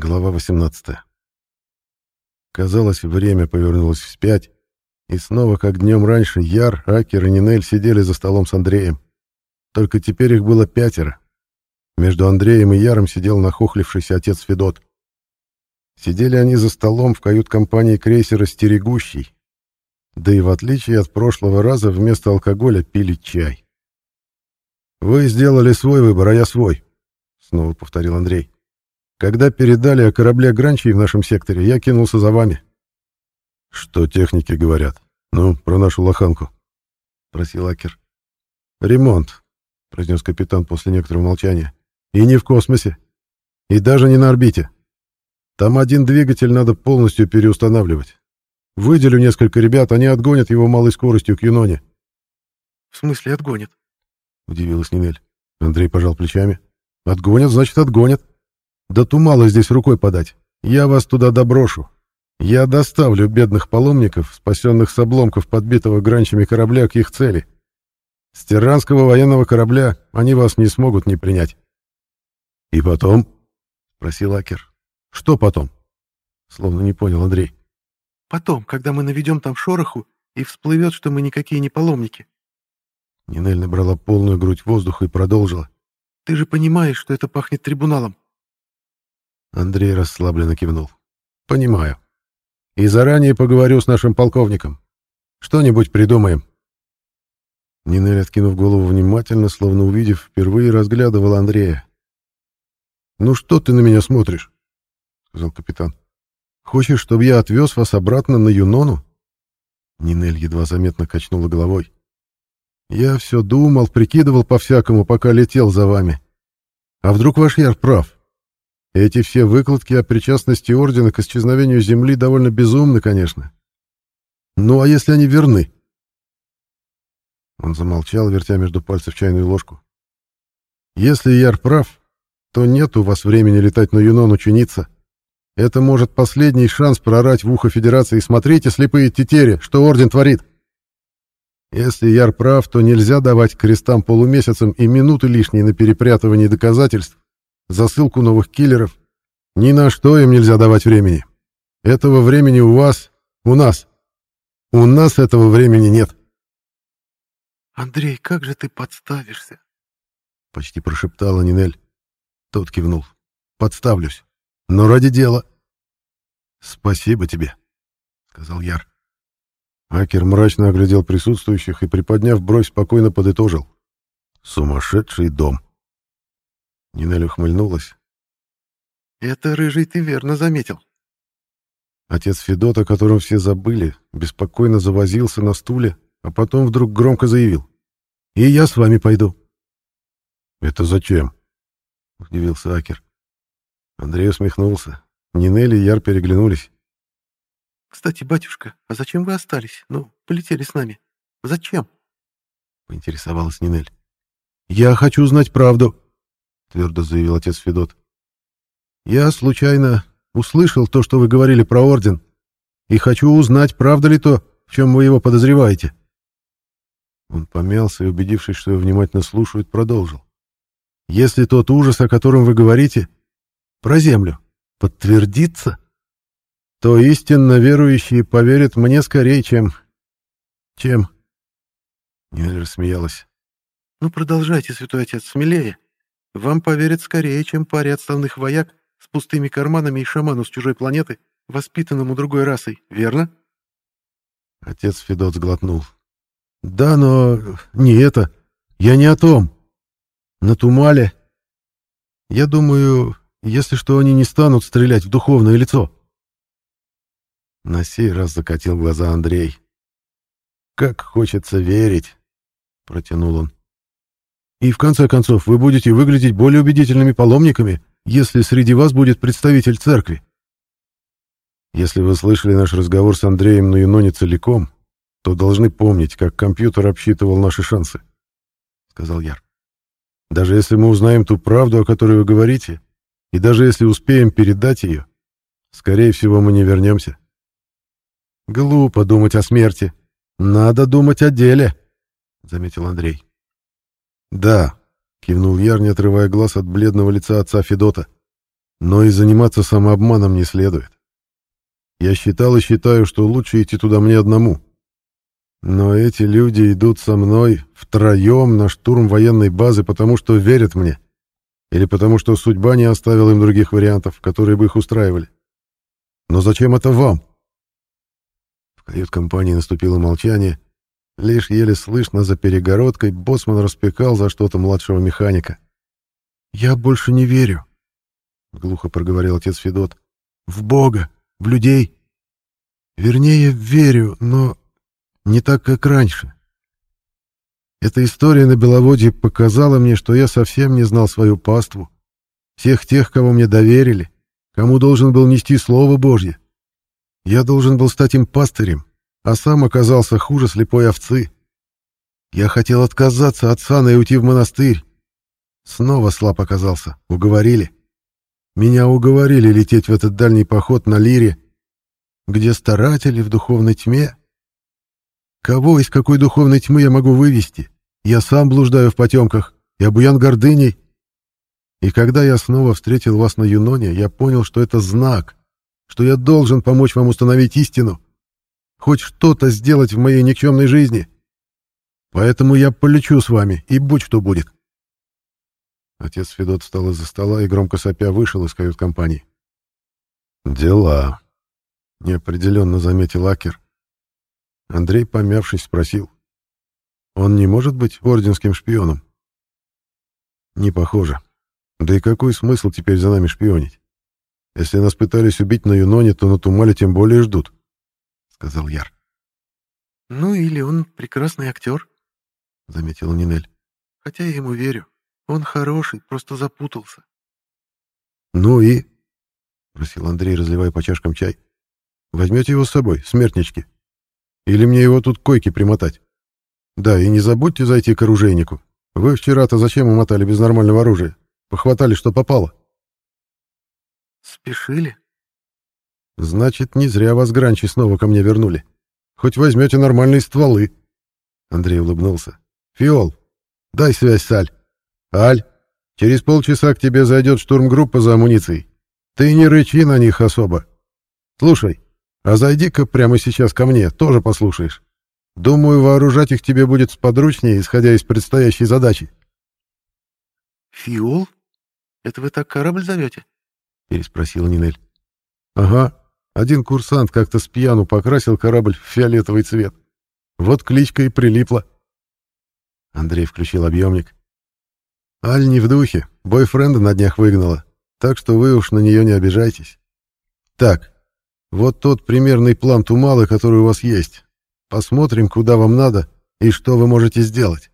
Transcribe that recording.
Глава 18. Казалось, время повернулось вспять, и снова, как днем раньше, Яр, Акер и Нинель сидели за столом с Андреем. Только теперь их было пятеро. Между Андреем и Яром сидел нахохлившийся отец Федот. Сидели они за столом в кают-компании крейсера «Стерегущий». Да и в отличие от прошлого раза, вместо алкоголя пили чай. «Вы сделали свой выбор, а я свой», — снова повторил Андрей. «Когда передали о корабле Гранчи в нашем секторе, я кинулся за вами». «Что техники говорят? Ну, про нашу лоханку», — просил Акер. «Ремонт», — произнес капитан после некоторого молчания. «И не в космосе. И даже не на орбите. Там один двигатель надо полностью переустанавливать. Выделю несколько ребят, они отгонят его малой скоростью к Юноне». «В смысле отгонят?» — удивилась Нинель. Андрей пожал плечами. «Отгонят, значит, отгонят. Да тумало здесь рукой подать. Я вас туда доброшу. Я доставлю бедных паломников, спасенных с обломков подбитого гранчами корабля, к их цели. С тиранского военного корабля они вас не смогут не принять». «И потом?» — спросил Акер. «Что потом?» — словно не понял Андрей. «Потом, когда мы наведем там шороху, и всплывет, что мы никакие не паломники». Нинель набрала полную грудь воздуха и продолжила. «Ты же понимаешь, что это пахнет трибуналом?» Андрей расслабленно кивнул. «Понимаю. И заранее поговорю с нашим полковником. Что-нибудь придумаем». Нинель, откинув голову внимательно, словно увидев, впервые разглядывала Андрея. «Ну что ты на меня смотришь?» — сказал капитан. «Хочешь, чтобы я отвез вас обратно на Юнону?» Нинель едва заметно качнула головой. «Я все думал, прикидывал по-всякому, пока летел за вами. А вдруг ваш Яр прав? Эти все выкладки о причастности Ордена к исчезновению Земли довольно безумны, конечно. Ну, а если они верны?» Он замолчал, вертя между пальцев чайную ложку. «Если Яр прав, то нет у вас времени летать на Юнон ученица. Это может последний шанс прорать в ухо Федерации. Смотрите, слепые тетери, что Орден творит. Если Яр прав, то нельзя давать крестам полумесяцам и минуты лишней на перепрятывание доказательств, засылку новых киллеров. Ни на что им нельзя давать времени. Этого времени у вас, у нас. У нас этого времени нет. «Андрей, как же ты подставишься?» Почти прошептала Нинель. Тот кивнул. «Подставлюсь. Но ради дела». «Спасибо тебе», — сказал Яр. Акер мрачно оглядел присутствующих и, приподняв бровь, спокойно подытожил. «Сумасшедший дом». Нинель ухмыльнулась. «Это, рыжий, ты верно заметил». Отец Федота, о котором все забыли, беспокойно завозился на стуле, а потом вдруг громко заявил. «И я с вами пойду». «Это зачем?» — удивился Акер. Андрей усмехнулся. Нинель и Яр переглянулись. «Кстати, батюшка, а зачем вы остались? Ну, полетели с нами. Зачем?» — поинтересовалась Нинель. «Я хочу знать правду», — твердо заявил отец Федот. «Я случайно услышал то, что вы говорили про Орден, и хочу узнать, правда ли то, в чем вы его подозреваете». Он помялся и, убедившись, что его внимательно слушают, продолжил. «Если тот ужас, о котором вы говорите, про Землю, подтвердится, то истинно верующие поверят мне скорее, чем... чем...» Нинель рассмеялась. «Ну, продолжайте, святой отец, смелее. Вам поверят скорее, чем паре отставных вояк с пустыми карманами и шаману с чужой планеты, воспитанному другой расой, верно?» Отец Федот сглотнул. «Да, но не это. Я не о том. На Тумале. Я думаю, если что, они не станут стрелять в духовное лицо». На сей раз закатил глаза Андрей. «Как хочется верить», — протянул он. «И в конце концов, вы будете выглядеть более убедительными паломниками, если среди вас будет представитель церкви. Если вы слышали наш разговор с Андреем на Юноне целиком, то должны помнить, как компьютер обсчитывал наши шансы», — сказал Яр. «Даже если мы узнаем ту правду, о которой вы говорите, и даже если успеем передать ее, скорее всего, мы не вернемся». «Глупо думать о смерти. Надо думать о деле», — заметил Андрей. «Да», — кивнул Яр, не отрывая глаз от бледного лица отца Федота. Но и заниматься самообманом не следует. Я считал и считаю, что лучше идти туда мне одному. Но эти люди идут со мной втроем на штурм военной базы, потому что верят мне. Или потому что судьба не оставила им других вариантов, которые бы их устраивали. Но зачем это вам? В кают-компании наступило молчание. Лишь еле слышно за перегородкой боссман распекал за что-то младшего механика. «Я больше не верю», — глухо проговорил отец Федот. «В Бога, в людей. Вернее, верю, но не так, как раньше. Эта история на Беловодье показала мне, что я совсем не знал свою паству, всех тех, кого мне доверили, кому должен был нести Слово Божье. Я должен был стать им пастырем, а сам оказался хуже слепой овцы. Я хотел отказаться от сана и уйти в монастырь. Снова слаб оказался, уговорили. Меня уговорили лететь в этот дальний поход на Лире, где старатели в духовной тьме Кого из какой духовной тьмы я могу вывести? Я сам блуждаю в потемках и обуян гордыней. И когда я снова встретил вас на Юноне, я понял, что это знак, что я должен помочь вам установить истину, хоть что-то сделать в моей никчемной жизни. Поэтому я полечу с вами, и будь что будет. Отец Федот встал из-за стола и громко сопя вышел из кают-компании. «Дела», — неопределенно заметил Акер. Андрей, помявшись, спросил. «Он не может быть орденским шпионом?» «Не похоже. Да и какой смысл теперь за нами шпионить? Если нас пытались убить на Юноне, то на Тумале тем более ждут», — сказал Яр. «Ну или он прекрасный актер», — заметила Нинель. «Хотя я ему верю. Он хороший, просто запутался». «Ну и?» — просил Андрей, разливая по чашкам чай. «Возьмете его с собой, смертнички?» Или мне его тут к койке примотать? Да, и не забудьте зайти к оружейнику. Вы вчера-то зачем умотали без нормального оружия? Похватали, что попало. Спешили? Значит, не зря вас гранчи снова ко мне вернули. Хоть возьмете нормальные стволы. Андрей улыбнулся. Фиол, дай связь с Аль. Аль, через полчаса к тебе зайдет штурмгруппа за амуницией. Ты не рычи на них особо. Слушай, а зайди-ка прямо сейчас ко мне, тоже послушаешь. Думаю, вооружать их тебе будет сподручнее, исходя из предстоящей задачи. «Фиол? Это вы так корабль зовете?» — переспросила Нинель. «Ага. Один курсант как-то с пьяну покрасил корабль в фиолетовый цвет. Вот кличка и прилипла». Андрей включил объемник. «Аль не в духе. Бойфренда на днях выгнала. Так что вы уж на нее не обижайтесь. Так, вот тот примерный план Тумалы, который у вас есть. Посмотрим, куда вам надо и что вы можете сделать.